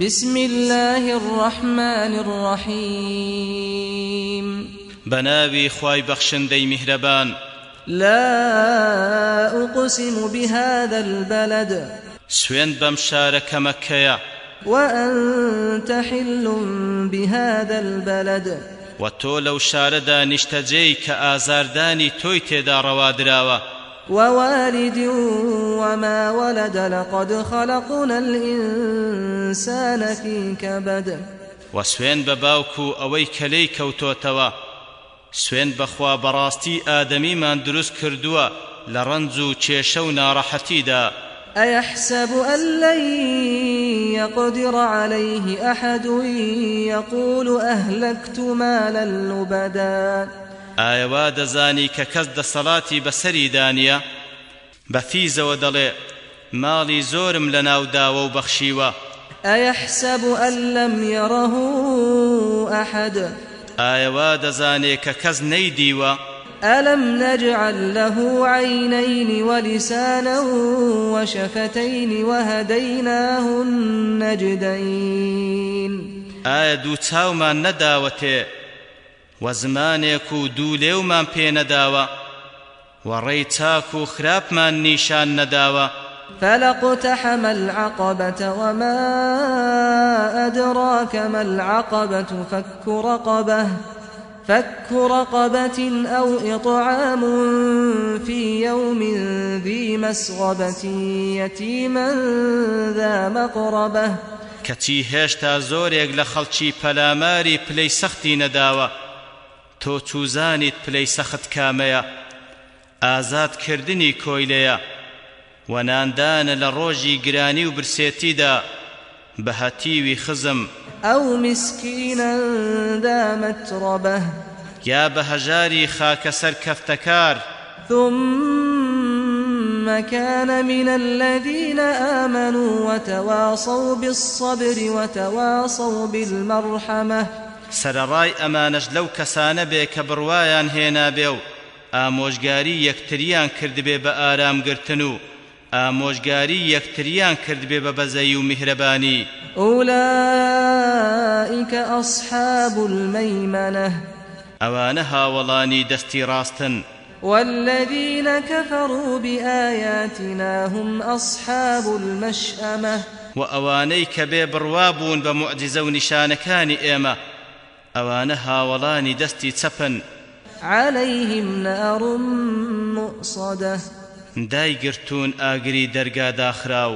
بسم الله الرحمن الرحيم بناوي خواي بخشن دي مهربان لا أقسم بهذا البلد سوين بمشارك مكيا وأنت حل بهذا البلد وتو لو شاردا نشتجيك آزارداني تويتي دا روادراوه ووالد وما ولد لقد خلقنا الإنسان في كبد وسوين بباوكو أوي كلي كوتوتوا سوين بخوا براستي آدمي من دروس كردوا لرنزو تشيشونا رحتيدا أيحسب أن لن يقدر عليه أحد يقول أهلكت مالا لبدا ئایەوا دەزانی کە کەس دەسەڵاتی بەسەری دانیە بەفیزەوە دەڵێ ماڵی زۆرم لە ناوداوە و بەخشیوە ئەیەحسەب ئەن لەم یەڕەه ئەحەد ئایەوا دەزانێ کە کەس نەیدیوە ألم نجعل له عينين ولسانا وشفتين وهديناه النجدين آية دو تاوما نداوته و زمانێک و دوو لێومان پێنەداوە وەڕێی چاک و خراپمان نیشان نەداوە فلقتحم العقبة وما أدراك ما العقبة فك رقبة فك رقبة أو إطعام في يوم ذي مسغبة يتيما ذا مقربة کەچی هێشتا زۆرێک لە خەڵکی پەلاماری پلەی سەختی نەداوە تۆ چوزانیت پلەی سەخت کامەیە ئازادکردنی کۆیلەیە و ناندانە لە ڕۆژی گرانی و برسێتیدا بە هەتیوی خزم ئەو مسکینە دامەتڕۆبە یا بە هەژاری خاکەسەر کەفتەکار ثم كان من الذين آمنوا وتواصوا بالصبر وتواصوا بالمرحمة سەرەڕای ئەمانەش لەو کەسانە بێ کە بڕوایان هێنا بێ و ئامۆژگاری یەکتریان کردبێ بە ئارامگرتن و ئامۆژگاری یەکتریان کردبێ بە بەزەی و میهرەبانی ئولائیکە ئەصحاب المەیمەنە ئەوانە هاوەڵانی دەستی ڕاستن والذين كفروا بآياتنا هم أصحاب المشأمة وأوانيك ببروابون بمعجزة ونشانكان إيمة ئەوانە هاوەڵانی دەستی چەپن عليهلەیهم نارم مؤصدە دایگرتون ئاگری دەرگا داخراو